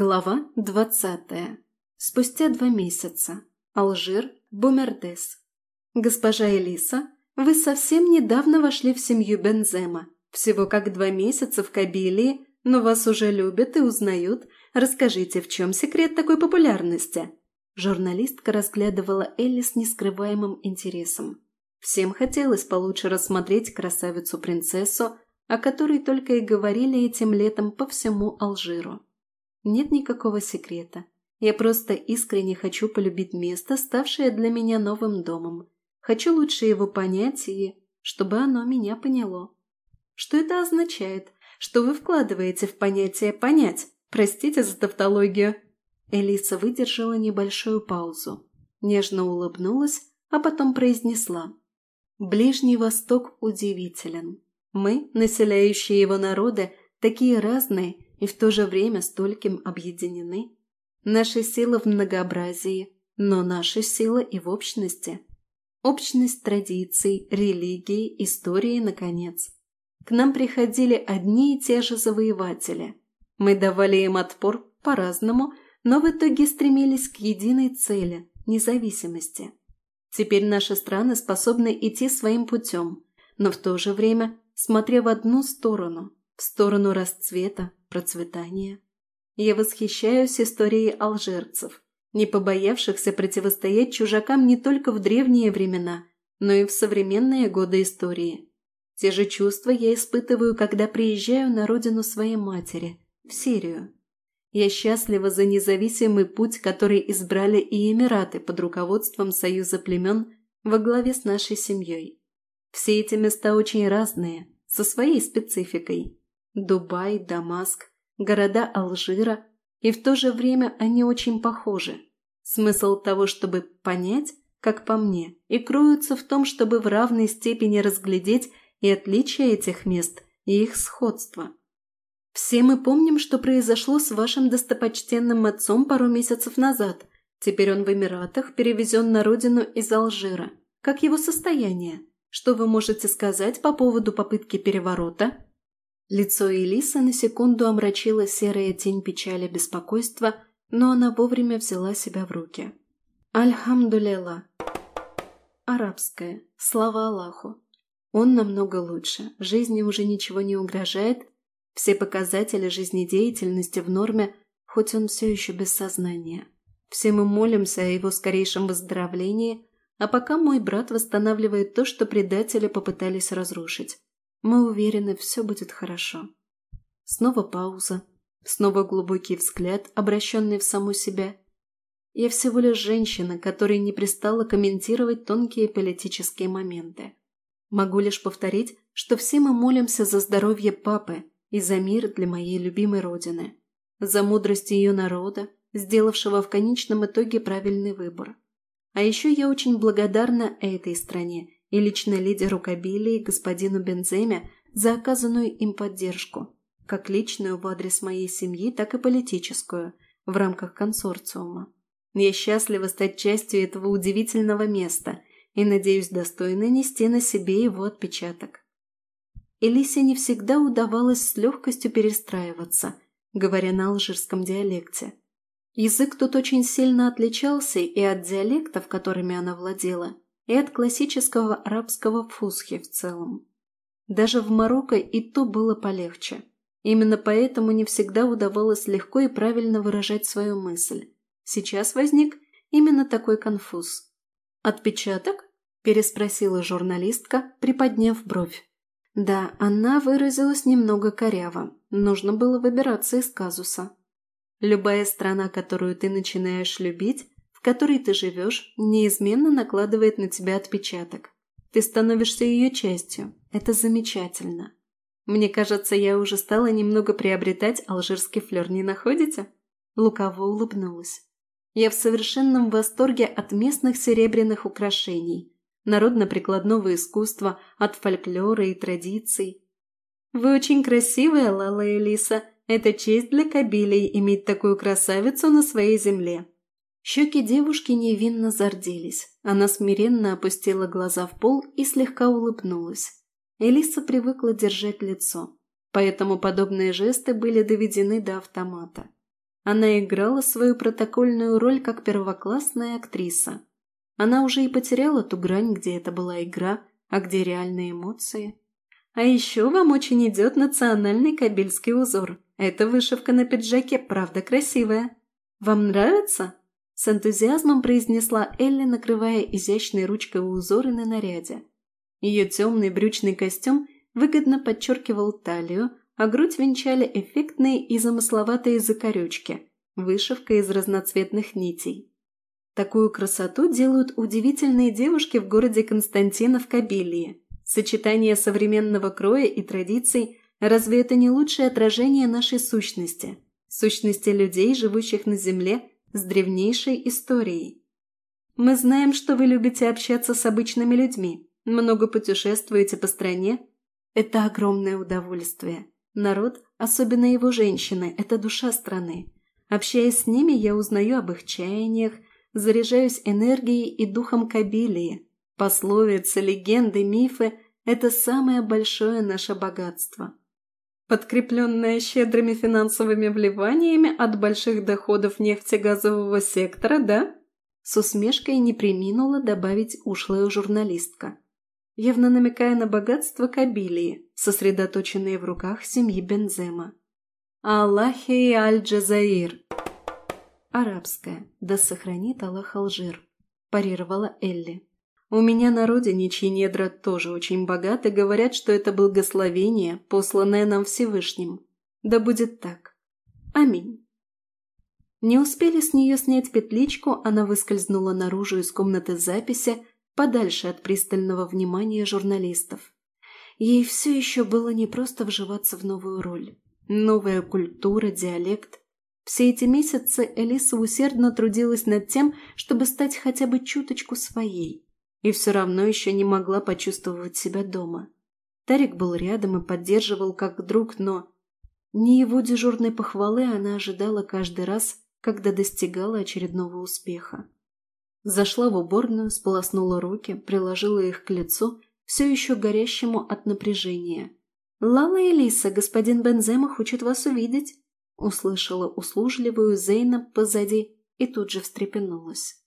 Глава двадцатая. Спустя два месяца. Алжир, Бумердес. Госпожа Элиса, вы совсем недавно вошли в семью Бензема. Всего как два месяца в Кабилии, но вас уже любят и узнают. Расскажите, в чем секрет такой популярности? Журналистка разглядывала Элли с нескрываемым интересом. Всем хотелось получше рассмотреть красавицу-принцессу, о которой только и говорили этим летом по всему Алжиру. Нет никакого секрета. Я просто искренне хочу полюбить место, ставшее для меня новым домом. Хочу лучше его понять и чтобы оно меня поняло. Что это означает? Что вы вкладываете в понятие «понять»? Простите за тавтологию. Элиса выдержала небольшую паузу, нежно улыбнулась, а потом произнесла. Ближний Восток удивителен. Мы, населяющие его народы, такие разные и в то же время стольким объединены. Наша сила в многообразии, но наша сила и в общности. Общность традиций, религии, истории, наконец. К нам приходили одни и те же завоеватели. Мы давали им отпор по-разному, но в итоге стремились к единой цели – независимости. Теперь наши страны способны идти своим путем, но в то же время смотря в одну сторону, в сторону расцвета, процветания. Я восхищаюсь историей алжирцев, не побоявшихся противостоять чужакам не только в древние времена, но и в современные годы истории. Те же чувства я испытываю, когда приезжаю на родину своей матери, в Сирию. Я счастлива за независимый путь, который избрали и Эмираты под руководством Союза племен во главе с нашей семьей. Все эти места очень разные, со своей спецификой. Дубай, Дамаск, города Алжира, и в то же время они очень похожи. Смысл того, чтобы понять, как по мне, и кроется в том, чтобы в равной степени разглядеть и отличия этих мест, и их сходство. Все мы помним, что произошло с вашим достопочтенным отцом пару месяцев назад. Теперь он в Эмиратах, перевезен на родину из Алжира. Как его состояние? Что вы можете сказать по поводу попытки переворота? Лицо Элисы на секунду омрачила серая тень печали беспокойства, но она вовремя взяла себя в руки. Альхамдулилла. Арабская. Слава Аллаху. Он намного лучше, жизни уже ничего не угрожает, все показатели жизнедеятельности в норме, хоть он все еще без сознания. Все мы молимся о его скорейшем выздоровлении, а пока мой брат восстанавливает то, что предатели попытались разрушить. Мы уверены, все будет хорошо. Снова пауза. Снова глубокий взгляд, обращенный в саму себя. Я всего лишь женщина, которая не пристала комментировать тонкие политические моменты. Могу лишь повторить, что все мы молимся за здоровье папы и за мир для моей любимой родины, за мудрость ее народа, сделавшего в конечном итоге правильный выбор. А еще я очень благодарна этой стране и лично лидеру Кабилии, господину Бенземе, за оказанную им поддержку, как личную в адрес моей семьи, так и политическую, в рамках консорциума. Я счастлива стать частью этого удивительного места и надеюсь достойно нести на себе его отпечаток. Элисе не всегда удавалось с легкостью перестраиваться, говоря на алжирском диалекте. Язык тут очень сильно отличался и от диалектов, которыми она владела, и от классического арабского фусхи в целом. Даже в Марокко и то было полегче. Именно поэтому не всегда удавалось легко и правильно выражать свою мысль. Сейчас возник именно такой конфуз. «Отпечаток?» – переспросила журналистка, приподняв бровь. Да, она выразилась немного коряво. Нужно было выбираться из казуса. Любая страна, которую ты начинаешь любить, в которой ты живешь, неизменно накладывает на тебя отпечаток. Ты становишься ее частью. Это замечательно. Мне кажется, я уже стала немного приобретать алжирский флер, не находите? Лукаво улыбнулась. Я в совершенном восторге от местных серебряных украшений, народно-прикладного искусства, от фольклора и традиций. Вы очень красивая, Лала Элиса. Это честь для Кабилии иметь такую красавицу на своей земле. Щеки девушки невинно зарделись. Она смиренно опустила глаза в пол и слегка улыбнулась. Элиса привыкла держать лицо, поэтому подобные жесты были доведены до автомата. Она играла свою протокольную роль как первоклассная актриса. Она уже и потеряла ту грань, где это была игра, а где реальные эмоции. А еще вам очень идет национальный кабельский узор. Это вышивка на пиджаке, правда красивая. Вам нравится? С энтузиазмом произнесла Элли, накрывая изящной ручкой узоры на наряде. Ее темный брючный костюм выгодно подчеркивал талию, а грудь венчали эффектные и замысловатые закорючки, вышивка из разноцветных нитей. Такую красоту делают удивительные девушки в городе Константина в Кабилии. Сочетание современного кроя и традиций – разве это не лучшее отражение нашей сущности? Сущности людей, живущих на Земле с древнейшей историей. Мы знаем, что вы любите общаться с обычными людьми, много путешествуете по стране. Это огромное удовольствие. Народ, особенно его женщины, это душа страны. Общаясь с ними, я узнаю об их чаяниях, заряжаюсь энергией и духом Кабилии. Пословицы, легенды, мифы – это самое большое наше богатство. Подкрепленное щедрыми финансовыми вливаниями от больших доходов нефтегазового сектора, да? С усмешкой не приминула добавить ушлая журналистка явно намекая на богатство Кабилии, сосредоточенные в руках семьи Бензема. Аллахи аль-Джазаир. Арабская, да сохранит Аллах Алжир, парировала Элли. У меня на родине, чьи недра тоже очень богаты, говорят, что это благословение, посланное нам Всевышним. Да будет так. Аминь. Не успели с нее снять петличку, она выскользнула наружу из комнаты записи, подальше от пристального внимания журналистов. Ей все еще было не просто вживаться в новую роль. Новая культура, диалект. Все эти месяцы Элиса усердно трудилась над тем, чтобы стать хотя бы чуточку своей. И все равно еще не могла почувствовать себя дома. Тарик был рядом и поддерживал как друг, но... Не его дежурной похвалы она ожидала каждый раз, когда достигала очередного успеха. Зашла в уборную, сполоснула руки, приложила их к лицу, все еще горящему от напряжения. «Лала и Лиса, господин Бензема хочет вас увидеть», услышала услужливую Зейна позади и тут же встрепенулась.